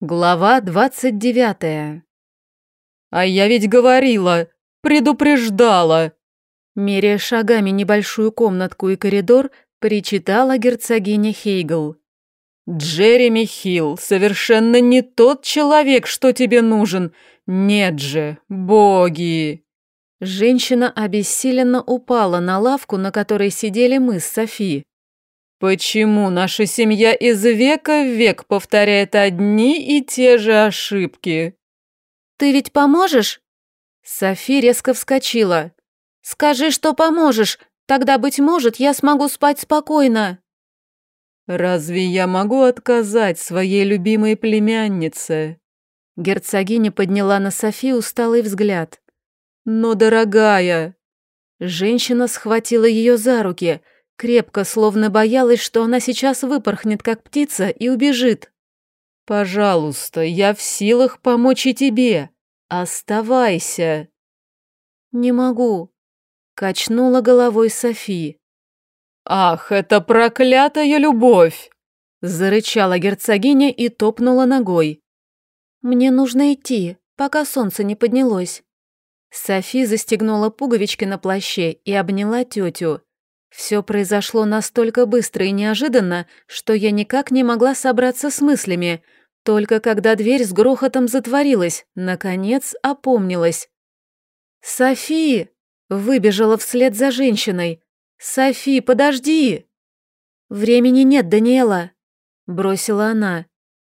Глава двадцать девятая. «А я ведь говорила, предупреждала!» Меряя шагами небольшую комнатку и коридор, причитала герцогиня Хейгл. «Джереми Хилл совершенно не тот человек, что тебе нужен. Нет же, боги!» Женщина обессиленно упала на лавку, на которой сидели мы с Софи. Почему наша семья из века в век повторяет одни и те же ошибки? Ты ведь поможешь? Софи резко вскочила. Скажи, что поможешь, тогда, быть может, я смогу спать спокойно. Разве я могу отказать своей любимой племяннице? Герцогиня подняла на Софи усталый взгляд. Но, дорогая... Женщина схватила ее за руки – Крепко, словно боялась, что она сейчас выпорхнет, как птица, и убежит. «Пожалуйста, я в силах помочь и тебе. Оставайся». «Не могу», — качнула головой Софи. «Ах, это проклятая любовь!» — зарычала герцогиня и топнула ногой. «Мне нужно идти, пока солнце не поднялось». Софи застегнула пуговички на плаще и обняла тетю. Все произошло настолько быстро и неожиданно, что я никак не могла собраться с мыслями. Только когда дверь с грохотом затворилась, наконец опомнилась. «Софи!» — выбежала вслед за женщиной. «Софи, подожди!» «Времени нет, Даниэла!» — бросила она.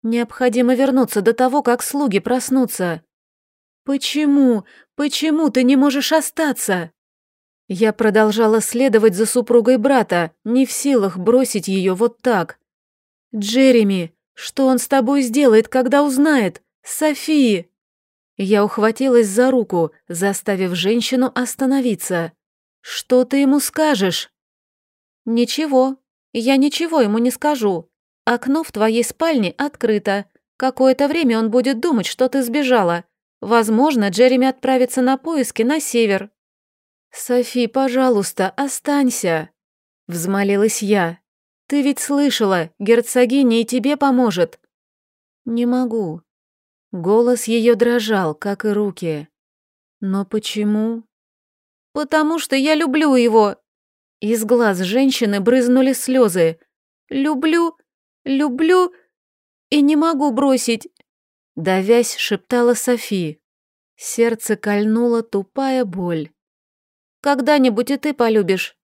«Необходимо вернуться до того, как слуги проснутся». «Почему? Почему ты не можешь остаться?» Я продолжала следовать за супругой брата, не в силах бросить ее вот так. «Джереми, что он с тобой сделает, когда узнает? Софии!» Я ухватилась за руку, заставив женщину остановиться. «Что ты ему скажешь?» «Ничего, я ничего ему не скажу. Окно в твоей спальне открыто. Какое-то время он будет думать, что ты сбежала. Возможно, Джереми отправится на поиски на север, «Софи, пожалуйста, останься!» — взмолилась я. «Ты ведь слышала, герцогиня и тебе поможет!» «Не могу». Голос ее дрожал, как и руки. «Но почему?» «Потому что я люблю его!» Из глаз женщины брызнули слезы. «Люблю, люблю и не могу бросить!» Давясь, шептала Софи. Сердце кольнула тупая боль. Когда-нибудь и ты полюбишь».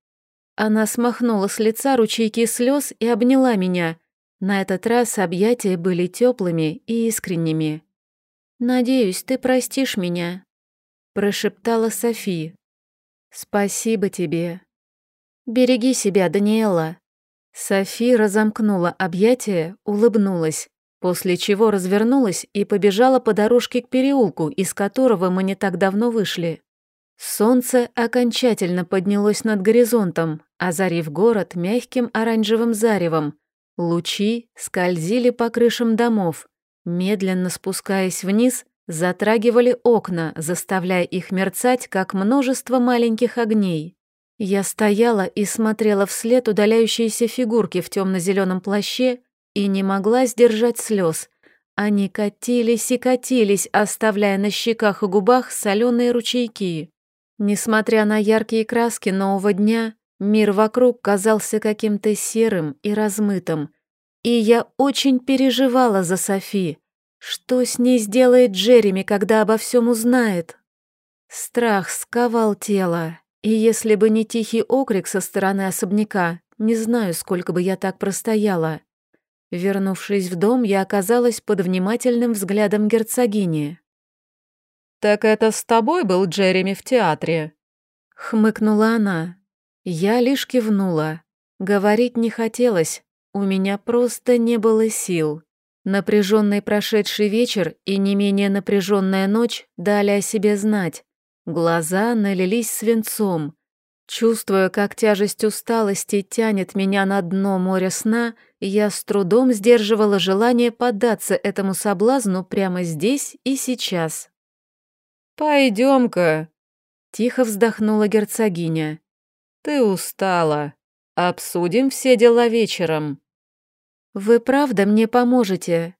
Она смахнула с лица ручейки слез и обняла меня. На этот раз объятия были теплыми и искренними. «Надеюсь, ты простишь меня», — прошептала Софи. «Спасибо тебе». «Береги себя, Даниэла». Софи разомкнула объятия, улыбнулась, после чего развернулась и побежала по дорожке к переулку, из которого мы не так давно вышли. Солнце окончательно поднялось над горизонтом, озарив город мягким оранжевым заревом. Лучи скользили по крышам домов, медленно спускаясь вниз, затрагивали окна, заставляя их мерцать, как множество маленьких огней. Я стояла и смотрела вслед удаляющиеся фигурки в темно-зеленом плаще и не могла сдержать слез. Они катились и катились, оставляя на щеках и губах соленые ручейки. Несмотря на яркие краски нового дня, мир вокруг казался каким-то серым и размытым, и я очень переживала за Софи. Что с ней сделает Джереми, когда обо всем узнает? Страх сковал тело, и если бы не тихий окрик со стороны особняка, не знаю, сколько бы я так простояла. Вернувшись в дом, я оказалась под внимательным взглядом герцогини. «Так это с тобой был Джереми в театре?» Хмыкнула она. Я лишь кивнула. Говорить не хотелось, у меня просто не было сил. Напряженный прошедший вечер и не менее напряженная ночь дали о себе знать. Глаза налились свинцом. Чувствуя, как тяжесть усталости тянет меня на дно моря сна, я с трудом сдерживала желание поддаться этому соблазну прямо здесь и сейчас. «Пойдем-ка», — тихо вздохнула герцогиня. «Ты устала. Обсудим все дела вечером». «Вы правда мне поможете?»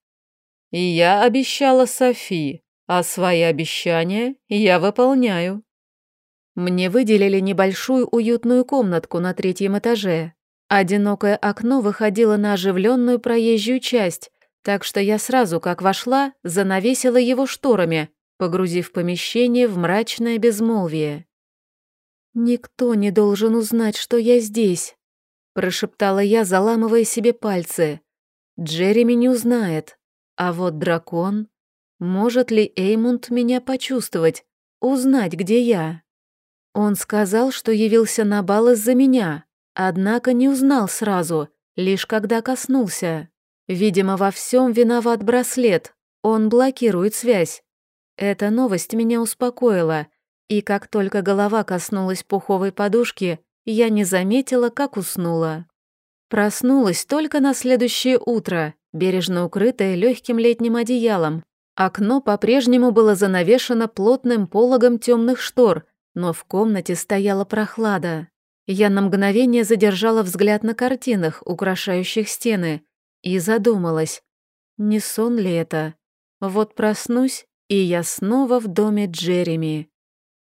И я обещала Софи, а свои обещания я выполняю. Мне выделили небольшую уютную комнатку на третьем этаже. Одинокое окно выходило на оживленную проезжую часть, так что я сразу, как вошла, занавесила его шторами, погрузив помещение в мрачное безмолвие. «Никто не должен узнать, что я здесь», – прошептала я, заламывая себе пальцы. «Джереми не узнает, а вот дракон...» Может ли Эймунд меня почувствовать, узнать, где я? Он сказал, что явился на бал из-за меня, однако не узнал сразу, лишь когда коснулся. Видимо, во всем виноват браслет, он блокирует связь. Эта новость меня успокоила, и как только голова коснулась пуховой подушки, я не заметила, как уснула. Проснулась только на следующее утро, бережно укрытая легким летним одеялом, Окно по-прежнему было занавешено плотным пологом темных штор, но в комнате стояла прохлада. Я на мгновение задержала взгляд на картинах, украшающих стены, и задумалась, не сон ли это? Вот проснусь, и я снова в доме Джереми.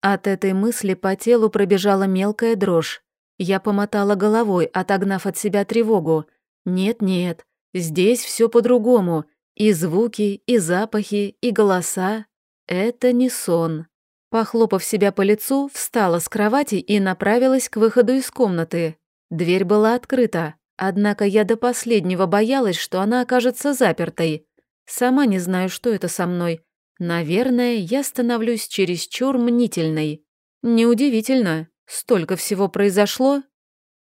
От этой мысли по телу пробежала мелкая дрожь. Я помотала головой, отогнав от себя тревогу. Нет-нет, здесь все по-другому, и звуки, и запахи, и голоса — это не сон. Похлопав себя по лицу, встала с кровати и направилась к выходу из комнаты. Дверь была открыта, однако я до последнего боялась, что она окажется запертой. Сама не знаю, что это со мной. Наверное, я становлюсь чересчур мнительной. Неудивительно, столько всего произошло,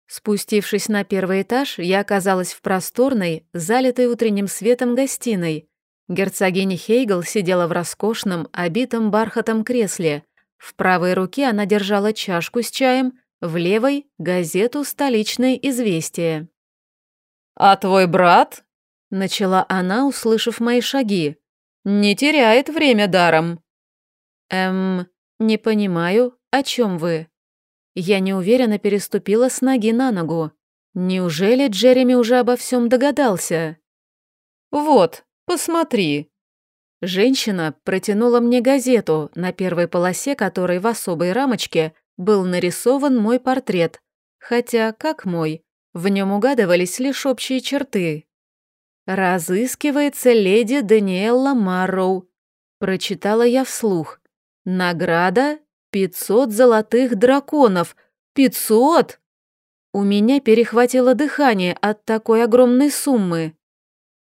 Спустившись на первый этаж, я оказалась в просторной, залитой утренним светом гостиной. Герцогиня Хейгл сидела в роскошном, обитом бархатом кресле. В правой руке она держала чашку с чаем, в левой — газету «Столичное известие». «А твой брат?» — начала она, услышав мои шаги. «Не теряет время даром». «Эм, не понимаю, о чем вы?» Я неуверенно переступила с ноги на ногу. Неужели Джереми уже обо всем догадался? «Вот, посмотри». Женщина протянула мне газету, на первой полосе которой в особой рамочке был нарисован мой портрет. Хотя, как мой, в нем угадывались лишь общие черты. «Разыскивается леди Даниэлла Марроу», — прочитала я вслух. «Награда Пятьсот золотых драконов! Пятьсот! У меня перехватило дыхание от такой огромной суммы.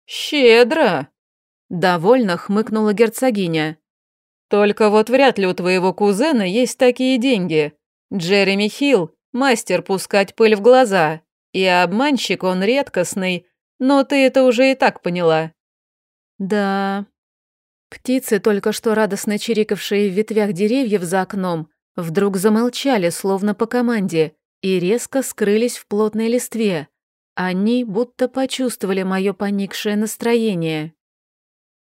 «Щедро!» — довольно хмыкнула герцогиня. «Только вот вряд ли у твоего кузена есть такие деньги. Джереми Хилл — мастер пускать пыль в глаза, и обманщик он редкостный, но ты это уже и так поняла». «Да, Птицы, только что радостно чирикавшие в ветвях деревьев за окном, вдруг замолчали, словно по команде, и резко скрылись в плотной листве. Они будто почувствовали мое поникшее настроение.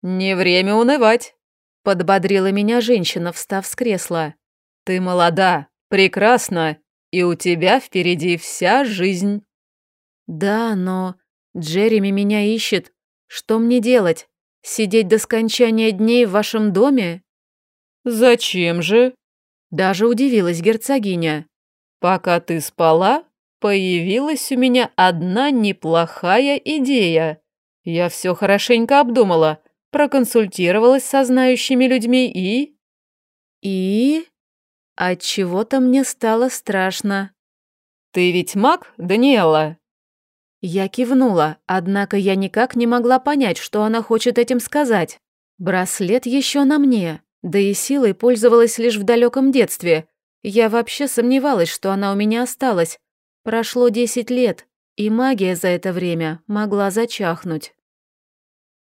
«Не время унывать», — подбодрила меня женщина, встав с кресла. «Ты молода, прекрасна, и у тебя впереди вся жизнь». «Да, но Джереми меня ищет. Что мне делать? Сидеть до скончания дней в вашем доме? Зачем же? Даже удивилась герцогиня. Пока ты спала, появилась у меня одна неплохая идея. Я все хорошенько обдумала, проконсультировалась со знающими людьми и... И? От чего-то мне стало страшно. Ты ведь маг, Даниэла? Я кивнула, однако я никак не могла понять, что она хочет этим сказать. Браслет еще на мне, да и силой пользовалась лишь в далеком детстве. Я вообще сомневалась, что она у меня осталась. Прошло десять лет, и магия за это время могла зачахнуть.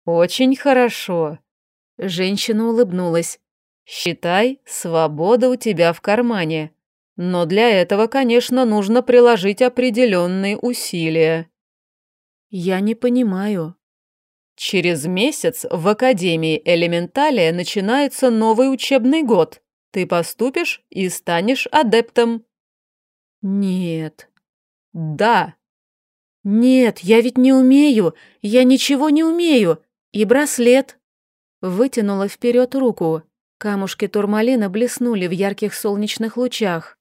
«Очень хорошо», — женщина улыбнулась. «Считай, свобода у тебя в кармане. Но для этого, конечно, нужно приложить определенные усилия». «Я не понимаю». «Через месяц в Академии Элементалия начинается новый учебный год. Ты поступишь и станешь адептом». «Нет». «Да». «Нет, я ведь не умею. Я ничего не умею. И браслет. Вытянула вперед руку. Камушки турмалина блеснули в ярких солнечных лучах.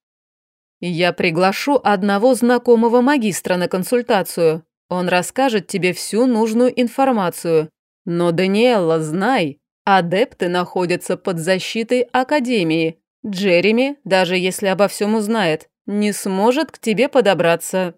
«Я приглашу одного знакомого магистра на консультацию. Он расскажет тебе всю нужную информацию. Но, Даниэлла, знай, адепты находятся под защитой Академии. Джереми, даже если обо всем узнает, не сможет к тебе подобраться.